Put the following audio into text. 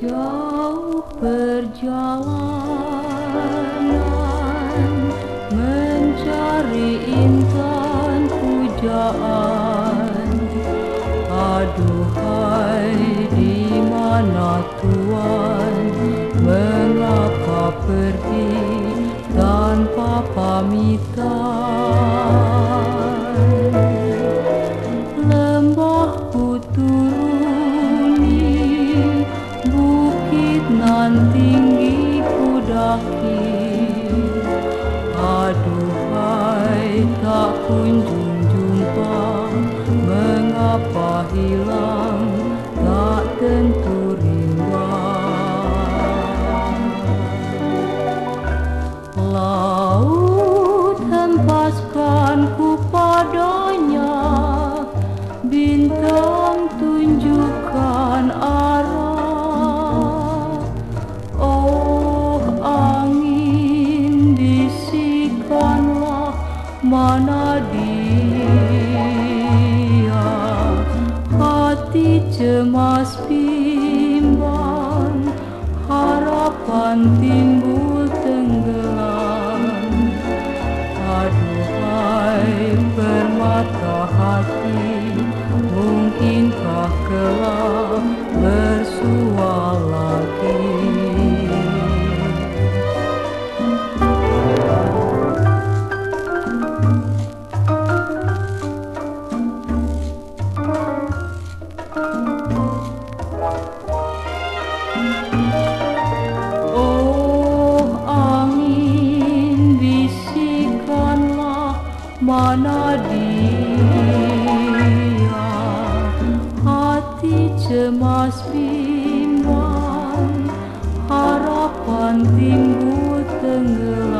Jauh perjalanan mencari intan pujaan. Aduhai di mana Tuhan mengapa pergi tanpa pamitan nan tinggi ku daki Aduhai tak kunjung jumpa. Mengapa hilang dia Hati cemas bimbang Harapan timbul tenggelam. Aduhai permata hati Mungkinkah kelak mana dia? Hati cemas bimbang. Harapan timbul tenggelam